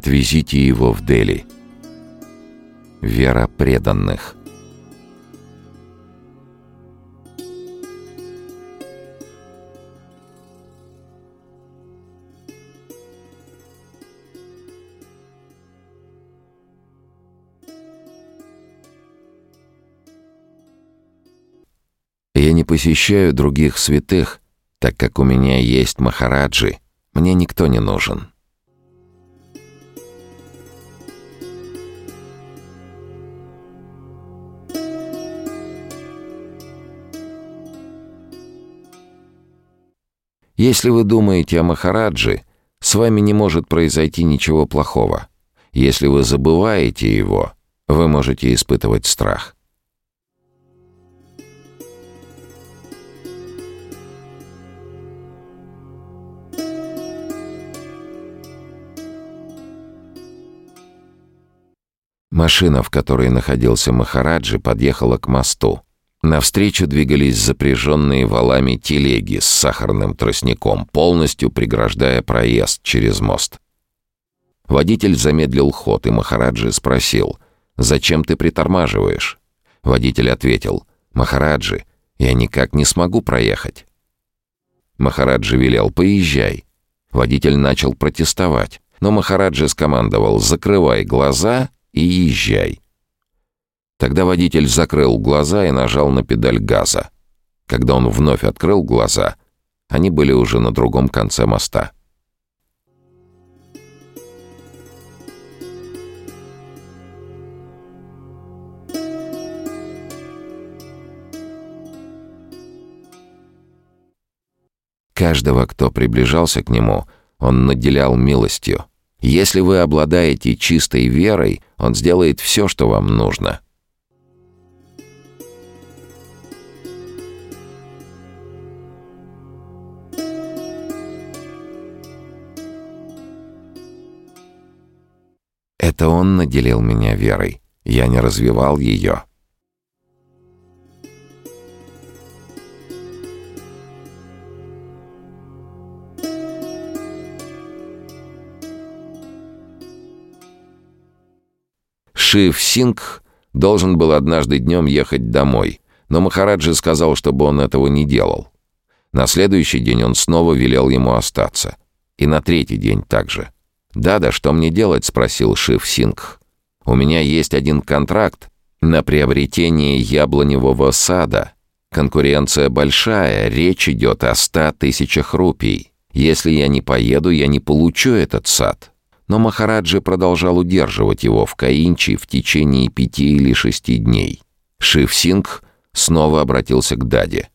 Отвезите его в Дели. Вера преданных. Я не посещаю других святых, так как у меня есть Махараджи. Мне никто не нужен. Если вы думаете о Махараджи, с вами не может произойти ничего плохого. Если вы забываете его, вы можете испытывать страх. Машина, в которой находился Махараджи, подъехала к мосту. Навстречу двигались запряженные валами телеги с сахарным тростником, полностью преграждая проезд через мост. Водитель замедлил ход, и Махараджи спросил, «Зачем ты притормаживаешь?» Водитель ответил, «Махараджи, я никак не смогу проехать». Махараджи велел, «Поезжай». Водитель начал протестовать, но Махараджи скомандовал, «Закрывай глаза и езжай». Тогда водитель закрыл глаза и нажал на педаль газа. Когда он вновь открыл глаза, они были уже на другом конце моста. Каждого, кто приближался к нему, он наделял милостью. Если вы обладаете чистой верой, он сделает все, что вам нужно — Это он наделил меня верой. Я не развивал ее. Шив Сингх должен был однажды днем ехать домой, но Махараджи сказал, чтобы он этого не делал. На следующий день он снова велел ему остаться. И на третий день также. «Да-да, что мне делать?» — спросил Шив Сингх. «У меня есть один контракт на приобретение яблоневого сада. Конкуренция большая, речь идет о ста тысячах рупий. Если я не поеду, я не получу этот сад». Но Махараджи продолжал удерживать его в Каинчи в течение пяти или шести дней. Шив Сингх снова обратился к Даде.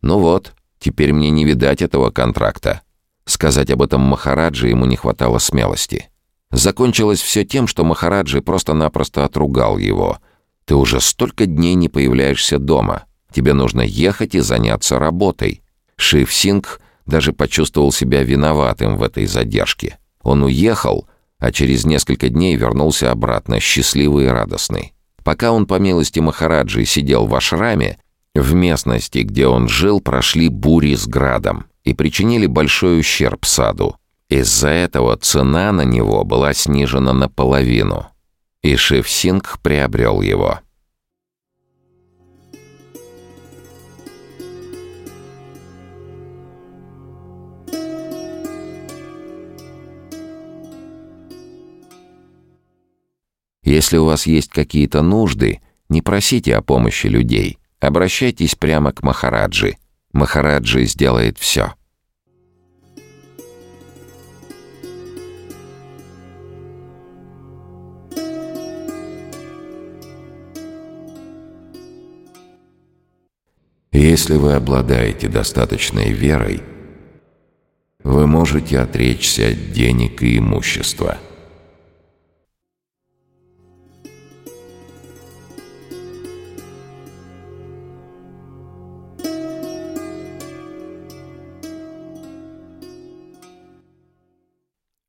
«Ну вот, теперь мне не видать этого контракта. Сказать об этом Махараджи ему не хватало смелости. Закончилось все тем, что Махараджи просто-напросто отругал его. «Ты уже столько дней не появляешься дома. Тебе нужно ехать и заняться работой». Шив Сингх даже почувствовал себя виноватым в этой задержке. Он уехал, а через несколько дней вернулся обратно, счастливый и радостный. Пока он, по милости Махараджи, сидел в ашраме, в местности, где он жил, прошли бури с градом и причинили большой ущерб саду. Из-за этого цена на него была снижена наполовину, и Шевсинг приобрел его. Если у вас есть какие-то нужды, не просите о помощи людей. Обращайтесь прямо к Махараджи. Махараджи сделает все. Если вы обладаете достаточной верой, вы можете отречься от денег и имущества.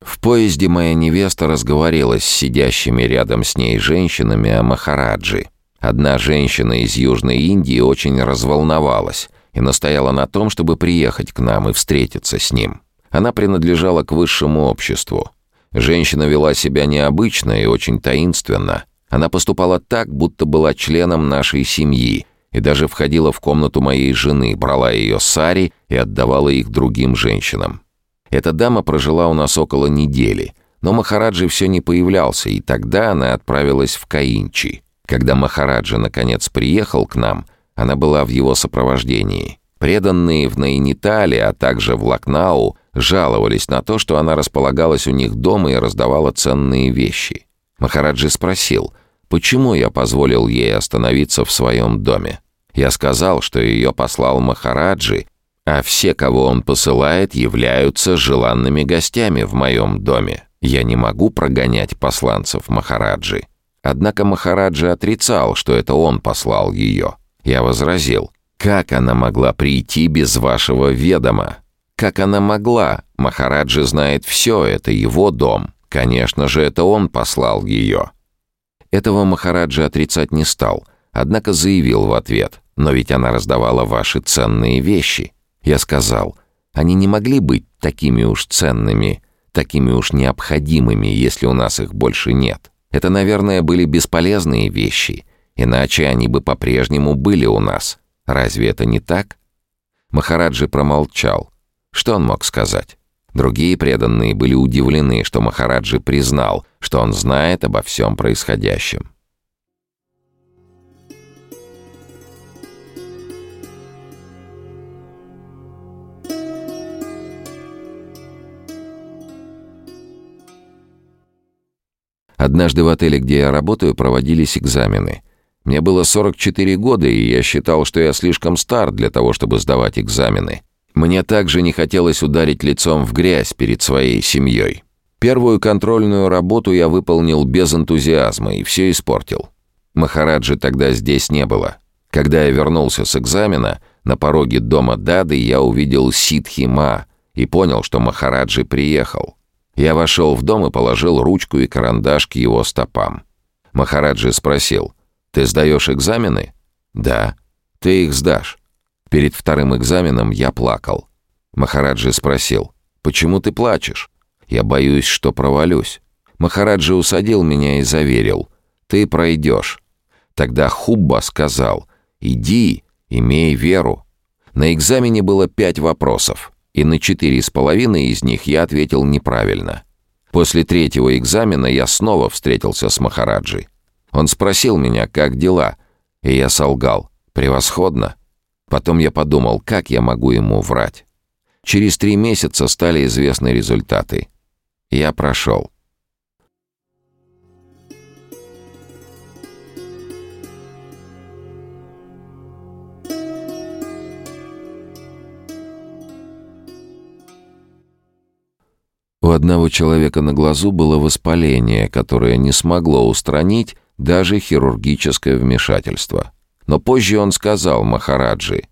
В поезде моя невеста разговорилась с сидящими рядом с ней женщинами о Махараджи – Одна женщина из Южной Индии очень разволновалась и настояла на том, чтобы приехать к нам и встретиться с ним. Она принадлежала к высшему обществу. Женщина вела себя необычно и очень таинственно. Она поступала так, будто была членом нашей семьи, и даже входила в комнату моей жены, брала ее сари и отдавала их другим женщинам. Эта дама прожила у нас около недели, но Махараджи все не появлялся, и тогда она отправилась в Каинчи. Когда Махараджа наконец приехал к нам, она была в его сопровождении. Преданные в Найнитале, а также в Лакнау, жаловались на то, что она располагалась у них дома и раздавала ценные вещи. Махараджи спросил, почему я позволил ей остановиться в своем доме. Я сказал, что ее послал Махараджи, а все, кого он посылает, являются желанными гостями в моем доме. Я не могу прогонять посланцев Махараджи. Однако Махараджи отрицал, что это он послал ее. Я возразил, как она могла прийти без вашего ведома? Как она могла? Махараджи знает все, это его дом. Конечно же, это он послал ее. Этого Махараджи отрицать не стал, однако заявил в ответ, но ведь она раздавала ваши ценные вещи. Я сказал, они не могли быть такими уж ценными, такими уж необходимыми, если у нас их больше нет. Это, наверное, были бесполезные вещи, иначе они бы по-прежнему были у нас. Разве это не так? Махараджи промолчал. Что он мог сказать? Другие преданные были удивлены, что Махараджи признал, что он знает обо всем происходящем. Однажды в отеле, где я работаю, проводились экзамены. Мне было 44 года, и я считал, что я слишком стар для того, чтобы сдавать экзамены. Мне также не хотелось ударить лицом в грязь перед своей семьей. Первую контрольную работу я выполнил без энтузиазма и все испортил. Махараджи тогда здесь не было. Когда я вернулся с экзамена, на пороге дома Дады я увидел Ситхи Ма и понял, что Махараджи приехал. Я вошел в дом и положил ручку и карандаш к его стопам. Махараджи спросил, «Ты сдаешь экзамены?» «Да». «Ты их сдашь». Перед вторым экзаменом я плакал. Махараджи спросил, «Почему ты плачешь?» «Я боюсь, что провалюсь». Махараджи усадил меня и заверил, «Ты пройдешь». Тогда Хубба сказал, «Иди, имей веру». На экзамене было пять вопросов и на четыре с половиной из них я ответил неправильно. После третьего экзамена я снова встретился с Махараджи. Он спросил меня, как дела, и я солгал. Превосходно. Потом я подумал, как я могу ему врать. Через три месяца стали известны результаты. Я прошел. Одного человека на глазу было воспаление, которое не смогло устранить даже хирургическое вмешательство. Но позже он сказал Махараджи,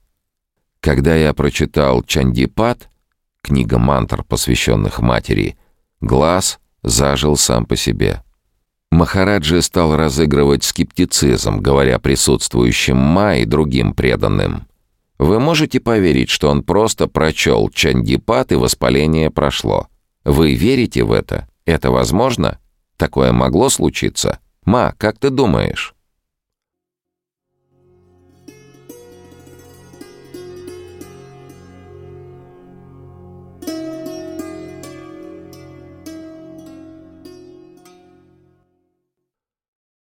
«Когда я прочитал Чандипат, книга мантр, посвященных матери, глаз зажил сам по себе». Махараджи стал разыгрывать скептицизм, говоря присутствующим Ма и другим преданным. Вы можете поверить, что он просто прочел Чандипат и воспаление прошло. Вы верите в это? Это возможно? Такое могло случиться? Ма, как ты думаешь?»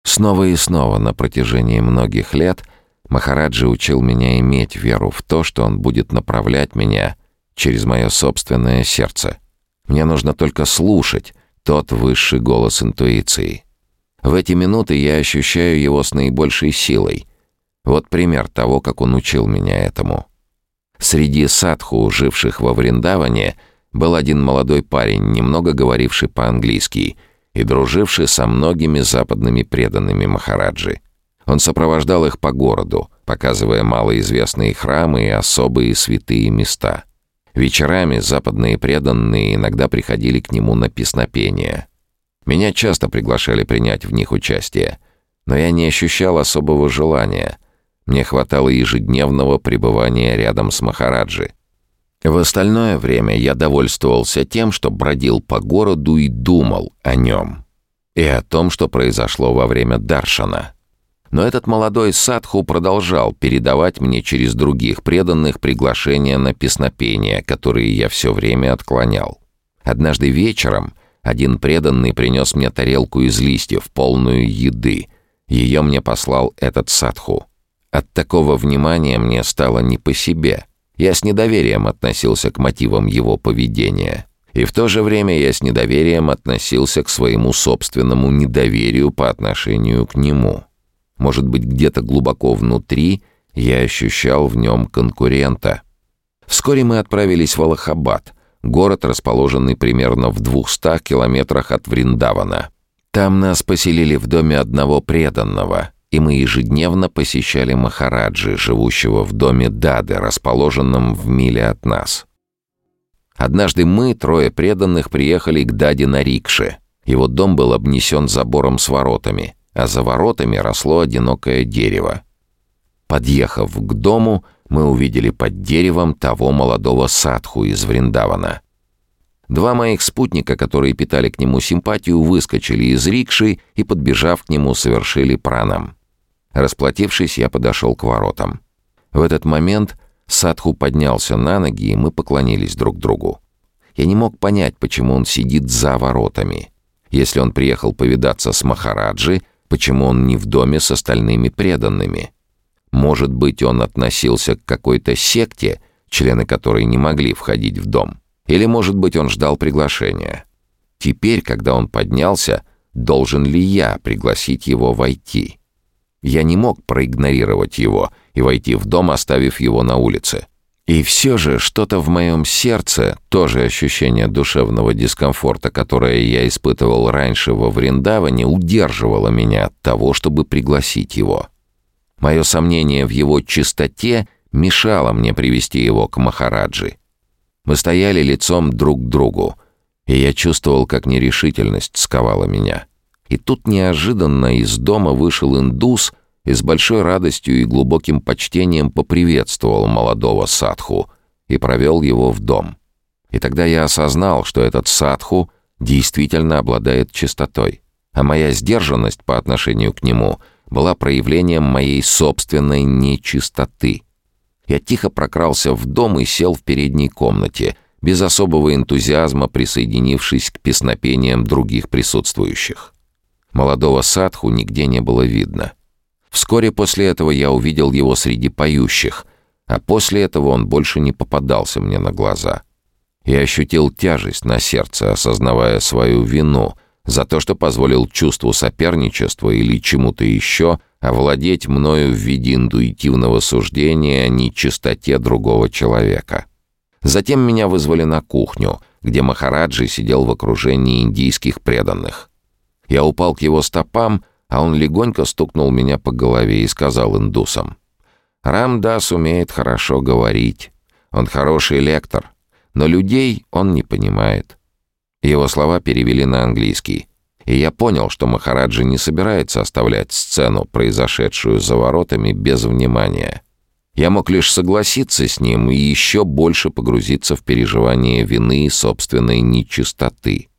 Снова и снова на протяжении многих лет Махараджи учил меня иметь веру в то, что он будет направлять меня через мое собственное сердце. Мне нужно только слушать тот высший голос интуиции. В эти минуты я ощущаю его с наибольшей силой. Вот пример того, как он учил меня этому. Среди садху, живших во Вриндаване, был один молодой парень, немного говоривший по-английски и друживший со многими западными преданными Махараджи. Он сопровождал их по городу, показывая малоизвестные храмы и особые святые места — Вечерами западные преданные иногда приходили к нему на песнопение. Меня часто приглашали принять в них участие, но я не ощущал особого желания. Мне хватало ежедневного пребывания рядом с Махараджи. В остальное время я довольствовался тем, что бродил по городу и думал о нем. И о том, что произошло во время Даршана. Но этот молодой садху продолжал передавать мне через других преданных приглашения на песнопения, которые я все время отклонял. Однажды вечером один преданный принес мне тарелку из листьев, полную еды. Ее мне послал этот садху. От такого внимания мне стало не по себе. Я с недоверием относился к мотивам его поведения. И в то же время я с недоверием относился к своему собственному недоверию по отношению к нему. Может быть, где-то глубоко внутри я ощущал в нем конкурента. Вскоре мы отправились в Аллахабад, город, расположенный примерно в двухстах километрах от Вриндавана. Там нас поселили в доме одного преданного, и мы ежедневно посещали Махараджи, живущего в доме Дады, расположенном в миле от нас. Однажды мы, трое преданных, приехали к Даде на рикше. Его дом был обнесен забором с воротами — а за воротами росло одинокое дерево. Подъехав к дому, мы увидели под деревом того молодого садху из Вриндавана. Два моих спутника, которые питали к нему симпатию, выскочили из рикши и, подбежав к нему, совершили пранам. Расплатившись, я подошел к воротам. В этот момент Садху поднялся на ноги, и мы поклонились друг другу. Я не мог понять, почему он сидит за воротами. Если он приехал повидаться с Махараджи, Почему он не в доме с остальными преданными? Может быть, он относился к какой-то секте, члены которой не могли входить в дом? Или, может быть, он ждал приглашения? Теперь, когда он поднялся, должен ли я пригласить его войти? Я не мог проигнорировать его и войти в дом, оставив его на улице. И все же что-то в моем сердце, тоже ощущение душевного дискомфорта, которое я испытывал раньше во Вриндаване, удерживало меня от того, чтобы пригласить его. Мое сомнение в его чистоте мешало мне привести его к Махараджи. Мы стояли лицом друг к другу, и я чувствовал, как нерешительность сковала меня. И тут неожиданно из дома вышел индус — и с большой радостью и глубоким почтением поприветствовал молодого садху и провел его в дом. И тогда я осознал, что этот садху действительно обладает чистотой, а моя сдержанность по отношению к нему была проявлением моей собственной нечистоты. Я тихо прокрался в дом и сел в передней комнате, без особого энтузиазма присоединившись к песнопениям других присутствующих. Молодого садху нигде не было видно — Вскоре после этого я увидел его среди поющих, а после этого он больше не попадался мне на глаза. Я ощутил тяжесть на сердце, осознавая свою вину за то, что позволил чувству соперничества или чему-то еще овладеть мною в виде интуитивного суждения о нечистоте другого человека. Затем меня вызвали на кухню, где Махараджи сидел в окружении индийских преданных. Я упал к его стопам а он легонько стукнул меня по голове и сказал индусам. «Рамдас умеет хорошо говорить. Он хороший лектор, но людей он не понимает». Его слова перевели на английский, и я понял, что Махараджи не собирается оставлять сцену, произошедшую за воротами, без внимания. Я мог лишь согласиться с ним и еще больше погрузиться в переживание вины и собственной нечистоты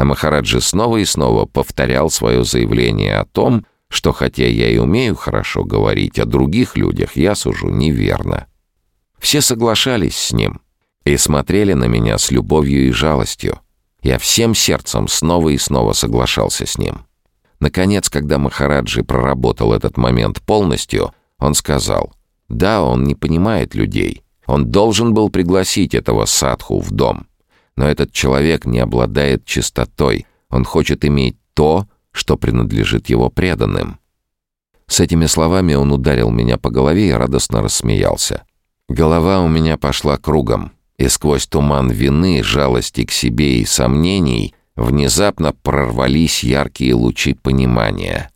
а Махараджи снова и снова повторял свое заявление о том, что хотя я и умею хорошо говорить о других людях, я сужу неверно. Все соглашались с ним и смотрели на меня с любовью и жалостью. Я всем сердцем снова и снова соглашался с ним. Наконец, когда Махараджи проработал этот момент полностью, он сказал, «Да, он не понимает людей. Он должен был пригласить этого садху в дом. Но этот человек не обладает чистотой. Он хочет иметь то, что принадлежит его преданным. С этими словами он ударил меня по голове и радостно рассмеялся. Голова у меня пошла кругом, и сквозь туман вины, жалости к себе и сомнений внезапно прорвались яркие лучи понимания.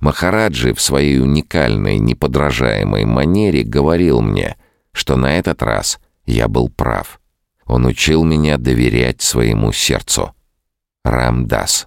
Махараджи в своей уникальной, неподражаемой манере говорил мне, что на этот раз я был прав. Он учил меня доверять своему сердцу. Рамдас.